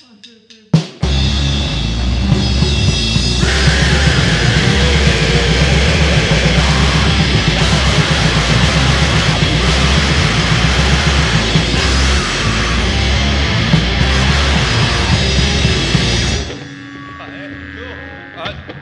아, 네, 그, 아